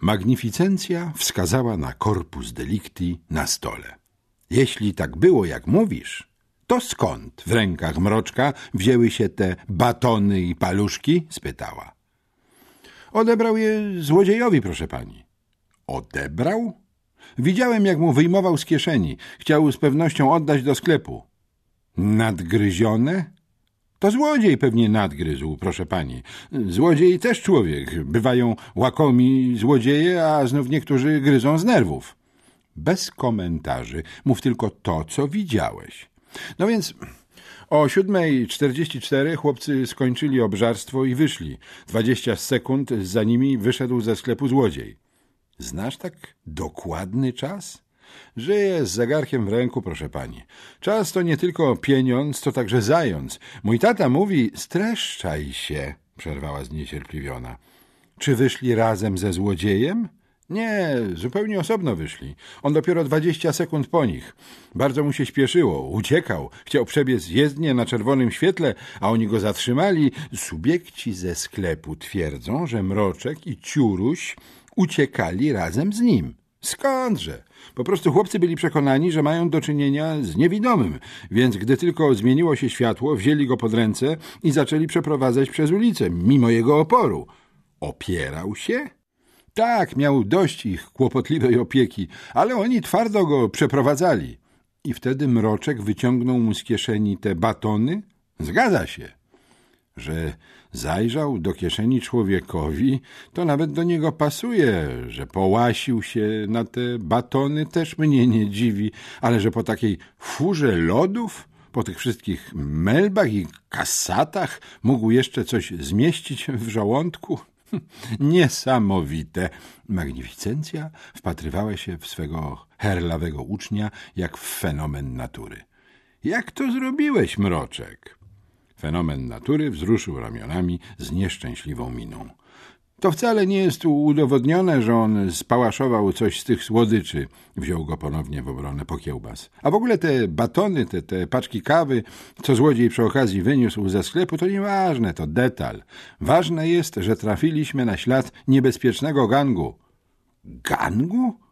Magnificencja wskazała na corpus delicti na stole. Jeśli tak było, jak mówisz, to skąd w rękach mroczka wzięły się te batony i paluszki? spytała. Odebrał je złodziejowi, proszę pani. Odebrał? Widziałem, jak mu wyjmował z kieszeni. Chciał z pewnością oddać do sklepu. Nadgryzione? To złodziej pewnie nadgryzł, proszę pani. Złodziej też człowiek. Bywają łakomi złodzieje, a znów niektórzy gryzą z nerwów. Bez komentarzy. Mów tylko to, co widziałeś. No więc o 7.44 chłopcy skończyli obżarstwo i wyszli. Dwadzieścia sekund za nimi wyszedł ze sklepu złodziej. Znasz tak dokładny czas? Żyję z zegarkiem w ręku, proszę pani. Czas to nie tylko pieniądz, to także zając. Mój tata mówi, streszczaj się, przerwała zniecierpliwiona. Czy wyszli razem ze złodziejem? Nie, zupełnie osobno wyszli. On dopiero dwadzieścia sekund po nich. Bardzo mu się śpieszyło, uciekał, chciał przebiec jezdnię na czerwonym świetle, a oni go zatrzymali. Subiekci ze sklepu twierdzą, że Mroczek i Ciuruś uciekali razem z nim. Skądże? Po prostu chłopcy byli przekonani, że mają do czynienia z niewidomym, więc gdy tylko zmieniło się światło, wzięli go pod ręce i zaczęli przeprowadzać przez ulicę, mimo jego oporu. Opierał się? Tak, miał dość ich kłopotliwej opieki, ale oni twardo go przeprowadzali. I wtedy Mroczek wyciągnął mu z kieszeni te batony? Zgadza się. Że zajrzał do kieszeni człowiekowi, to nawet do niego pasuje, że połasił się na te batony, też mnie nie dziwi, ale że po takiej furze lodów, po tych wszystkich melbach i kasatach mógł jeszcze coś zmieścić w żołądku? Niesamowite. Magnificencja wpatrywała się w swego herlawego ucznia jak w fenomen natury. Jak to zrobiłeś, mroczek? Fenomen natury wzruszył ramionami z nieszczęśliwą miną. To wcale nie jest udowodnione, że on spałaszował coś z tych słodyczy. Wziął go ponownie w obronę po kiełbas. A w ogóle te batony, te, te paczki kawy, co złodziej przy okazji wyniósł ze sklepu, to nieważne, to detal. Ważne jest, że trafiliśmy na ślad niebezpiecznego gangu. Gangu?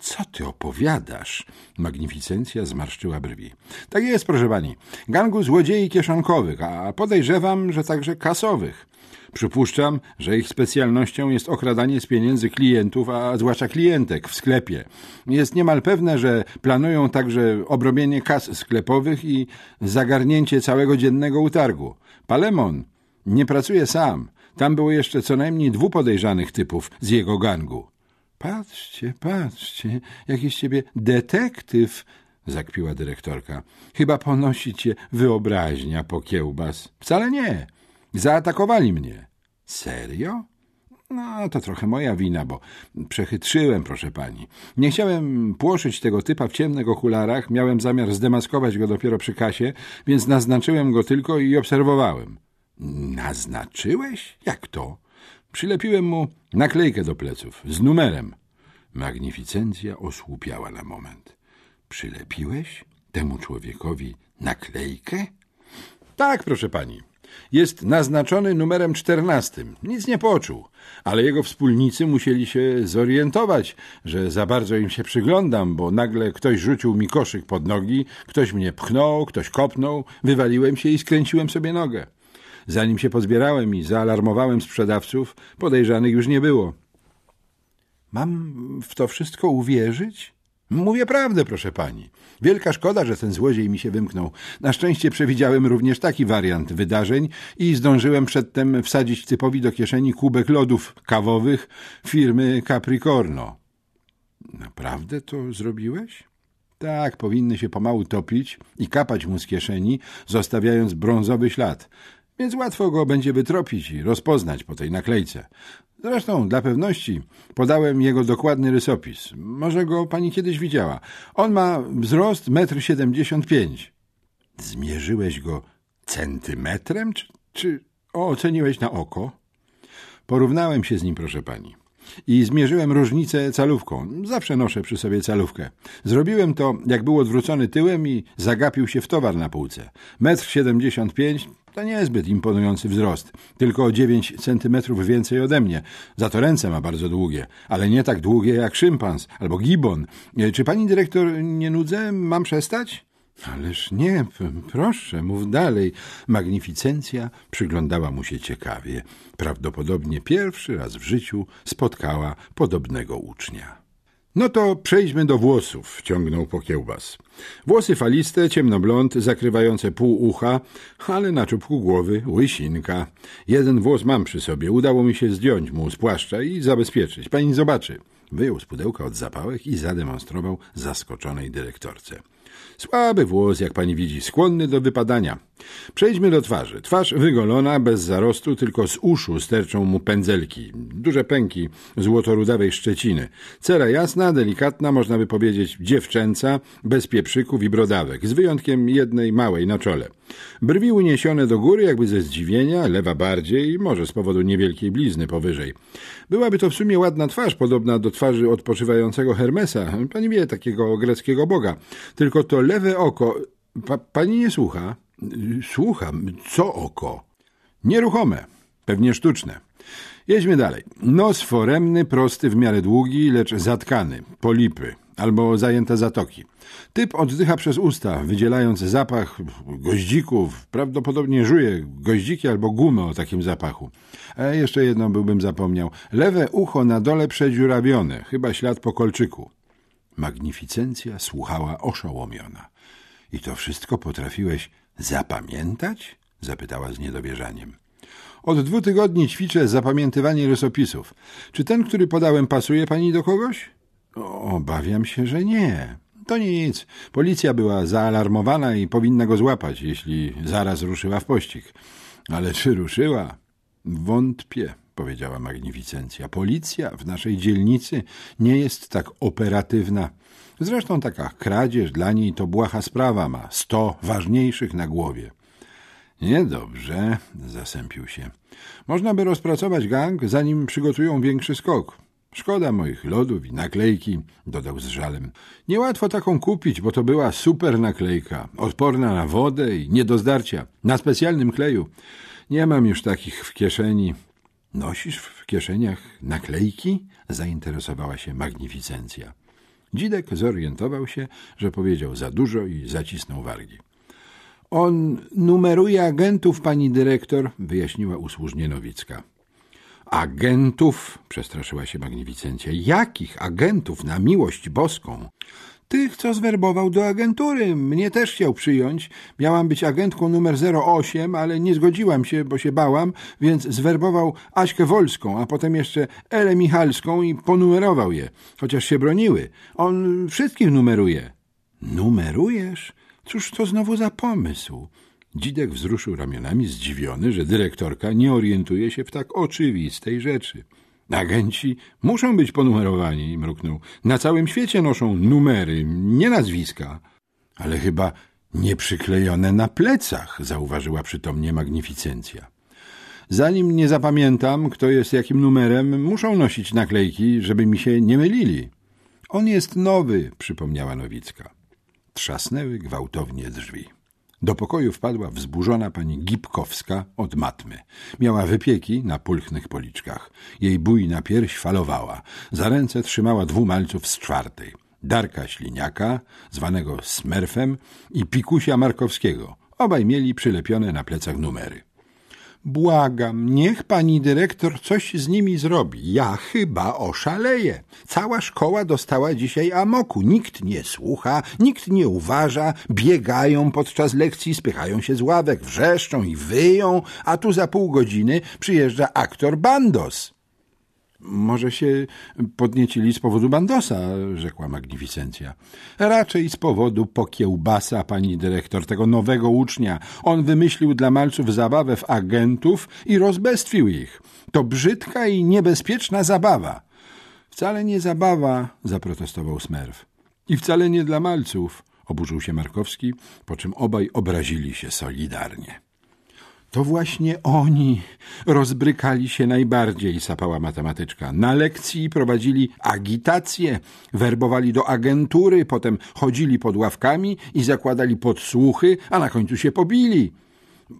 Co ty opowiadasz? Magnificencja zmarszczyła brwi. Tak jest, proszę pani. Gangu złodziei kieszonkowych, a podejrzewam, że także kasowych. Przypuszczam, że ich specjalnością jest okradanie z pieniędzy klientów, a zwłaszcza klientek w sklepie. Jest niemal pewne, że planują także obrobienie kas sklepowych i zagarnięcie całego dziennego utargu. Palemon nie pracuje sam. Tam było jeszcze co najmniej dwóch podejrzanych typów z jego gangu. Patrzcie, patrzcie, jakiś ciebie detektyw, zakpiła dyrektorka. Chyba ponosi cię wyobraźnia po kiełbas. Wcale nie. Zaatakowali mnie. Serio? No, to trochę moja wina, bo przechytrzyłem, proszę pani. Nie chciałem płoszyć tego typa w ciemnych okularach, miałem zamiar zdemaskować go dopiero przy kasie, więc naznaczyłem go tylko i obserwowałem. Naznaczyłeś? Jak to? Przylepiłem mu naklejkę do pleców z numerem. Magnificencja osłupiała na moment. Przylepiłeś temu człowiekowi naklejkę? Tak, proszę pani. Jest naznaczony numerem czternastym. Nic nie poczuł, ale jego wspólnicy musieli się zorientować, że za bardzo im się przyglądam, bo nagle ktoś rzucił mi koszyk pod nogi, ktoś mnie pchnął, ktoś kopnął, wywaliłem się i skręciłem sobie nogę. Zanim się pozbierałem i zaalarmowałem sprzedawców, podejrzanych już nie było. Mam w to wszystko uwierzyć? Mówię prawdę, proszę pani. Wielka szkoda, że ten złodziej mi się wymknął. Na szczęście przewidziałem również taki wariant wydarzeń i zdążyłem przedtem wsadzić typowi do kieszeni kubek lodów kawowych firmy Capricorno. Naprawdę to zrobiłeś? Tak, powinny się pomału topić i kapać mu z kieszeni, zostawiając brązowy ślad więc łatwo go będzie wytropić i rozpoznać po tej naklejce. Zresztą, dla pewności, podałem jego dokładny rysopis. Może go pani kiedyś widziała. On ma wzrost 1,75 m. Zmierzyłeś go centymetrem, czy, czy oceniłeś na oko? Porównałem się z nim, proszę pani. I zmierzyłem różnicę calówką. Zawsze noszę przy sobie calówkę. Zrobiłem to, jak był odwrócony tyłem i zagapił się w towar na półce. Metr siedemdziesiąt pięć To niezbyt imponujący wzrost, tylko o dziewięć centymetrów więcej ode mnie. Za to ręce ma bardzo długie, ale nie tak długie jak szympans albo gibon. E, czy pani dyrektor nie nudzę? Mam przestać? Ależ nie, proszę, mów dalej. Magnificencja przyglądała mu się ciekawie. Prawdopodobnie pierwszy raz w życiu spotkała podobnego ucznia. No to przejdźmy do włosów, ciągnął po kiełbas. Włosy faliste, ciemnoblond, zakrywające pół ucha, ale na czubku głowy łysinka. Jeden włos mam przy sobie, udało mi się zdjąć mu z płaszcza i zabezpieczyć. Pani zobaczy. Wyjął z pudełka od zapałek i zademonstrował zaskoczonej dyrektorce. Słaby włos, jak pani widzi, skłonny do wypadania. Przejdźmy do twarzy. Twarz wygolona, bez zarostu, tylko z uszu sterczą mu pędzelki. Duże pęki złotorudawej szczeciny. Cera jasna, delikatna, można by powiedzieć dziewczęca, bez pieprzyków i brodawek, z wyjątkiem jednej małej na czole. Brwi uniesione do góry, jakby ze zdziwienia, lewa bardziej, może z powodu niewielkiej blizny powyżej. Byłaby to w sumie ładna twarz, podobna do twarzy odpoczywającego Hermesa, pani wie, takiego greckiego boga. Tylko to lewe oko... Pa, pani nie słucha? Słucham. Co oko? Nieruchome. Pewnie sztuczne. Jedźmy dalej. Nos foremny, prosty, w miarę długi, lecz zatkany. Polipy albo zajęte zatoki. Typ oddycha przez usta, wydzielając zapach goździków. Prawdopodobnie żuje goździki albo gumę o takim zapachu. A e, jeszcze jedno byłbym zapomniał. Lewe ucho na dole przedziurawione, chyba ślad po kolczyku. Magnificencja słuchała oszołomiona. I to wszystko potrafiłeś zapamiętać? zapytała z niedowierzaniem. Od dwóch tygodni ćwiczę zapamiętywanie rysopisów. Czy ten, który podałem, pasuje pani do kogoś? Obawiam się, że nie. To nic. Policja była zaalarmowana i powinna go złapać, jeśli zaraz ruszyła w pościg. Ale czy ruszyła? Wątpię, powiedziała Magnificencja. Policja w naszej dzielnicy nie jest tak operatywna. Zresztą taka kradzież dla niej to błaha sprawa, ma sto ważniejszych na głowie. Niedobrze, zasępił się. Można by rozpracować gang, zanim przygotują większy skok. Szkoda moich lodów i naklejki, dodał z żalem. Niełatwo taką kupić, bo to była super naklejka, odporna na wodę i nie do zdarcia, na specjalnym kleju. Nie mam już takich w kieszeni. Nosisz w kieszeniach naklejki? zainteresowała się magnificencja. Dzidek zorientował się, że powiedział za dużo i zacisnął wargi. On numeruje agentów, pani dyrektor, wyjaśniła usłużnie Nowicka. Agentów? przestraszyła się Magnificencja. Jakich agentów na miłość boską? Tych, co zwerbował do agentury. Mnie też chciał przyjąć. Miałam być agentką numer 08, ale nie zgodziłam się, bo się bałam, więc zwerbował Aśkę Wolską, a potem jeszcze Elę Michalską i ponumerował je, chociaż się broniły. On wszystkich numeruje. Numerujesz? Cóż to znowu za pomysł? Dzidek wzruszył ramionami, zdziwiony, że dyrektorka nie orientuje się w tak oczywistej rzeczy. Agenci muszą być ponumerowani, mruknął. Na całym świecie noszą numery, nie nazwiska. Ale chyba nie przyklejone na plecach, zauważyła przytomnie magnificencja. Zanim nie zapamiętam, kto jest jakim numerem, muszą nosić naklejki, żeby mi się nie mylili. On jest nowy, przypomniała Nowicka. Trzasnęły gwałtownie drzwi. Do pokoju wpadła wzburzona pani Gipkowska od matmy. Miała wypieki na pulchnych policzkach. Jej bujna pierś falowała. Za ręce trzymała dwóch malców z czwartej. Darka Śliniaka, zwanego Smerfem i Pikusia Markowskiego. Obaj mieli przylepione na plecach numery. Błagam, niech pani dyrektor coś z nimi zrobi. Ja chyba oszaleję. Cała szkoła dostała dzisiaj amoku. Nikt nie słucha, nikt nie uważa, biegają podczas lekcji, spychają się z ławek, wrzeszczą i wyją, a tu za pół godziny przyjeżdża aktor Bandos. Może się podniecili z powodu Bandosa, rzekła Magnificencja. Raczej z powodu pokiełbasa, pani dyrektor, tego nowego ucznia. On wymyślił dla malców zabawę w agentów i rozbestwił ich. To brzydka i niebezpieczna zabawa. Wcale nie zabawa, zaprotestował Smerw. I wcale nie dla malców, oburzył się Markowski, po czym obaj obrazili się solidarnie. To właśnie oni rozbrykali się najbardziej, sapała matematyczka. Na lekcji prowadzili agitację, werbowali do agentury, potem chodzili pod ławkami i zakładali podsłuchy, a na końcu się pobili.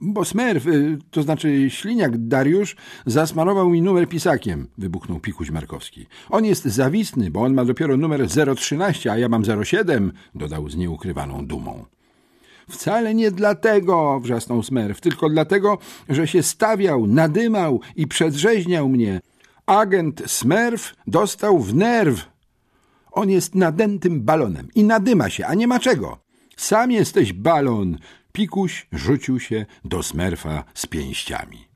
Bo smerf, y, to znaczy śliniak Dariusz, zasmarował mi numer pisakiem, wybuchnął Pikuś Markowski. On jest zawistny, bo on ma dopiero numer 013, a ja mam 07, dodał z nieukrywaną dumą. Wcale nie dlatego, wrzasnął Smerf, tylko dlatego, że się stawiał, nadymał i przedrzeźniał mnie. Agent Smerf dostał w nerw. On jest nadętym balonem i nadyma się, a nie ma czego. Sam jesteś balon. Pikuś rzucił się do Smerfa z pięściami.